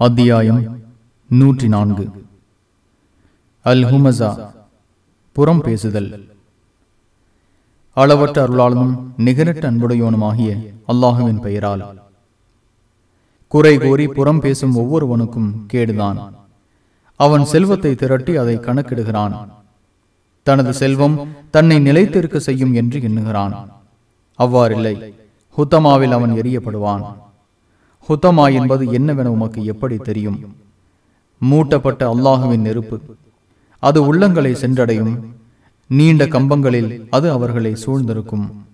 அத்தியாயம் நூற்றி நான்கு அல் ஹுமசா புறம் பேசுதல். அளவற்ற அருளாளனும் நிகரற்ற அன்புடையோனுமாகிய அல்லாஹுவின் பெயரால். குறை கோரி புறம் பேசும் ஒவ்வொருவனுக்கும் கேடுதான். அவன் செல்வத்தை திரட்டி அதை கணக்கிடுகிறான். தனது செல்வம் தன்னை நிலைத்திருக்க செய்யும் என்று எண்ணுகிறான். அவ்வாறில்லை ஹுத்தமாவில் அவன் எரியப்படுவான் ஹுத்தமா என்பது என்னவென உமக்கு எப்படி தெரியும்? மூட்டப்பட்ட அல்லாஹுவின் நெருப்பு. அது உள்ளங்களை சென்றடையும். நீண்ட கம்பங்களில் அது அவர்களை சூழ்ந்திருக்கும்.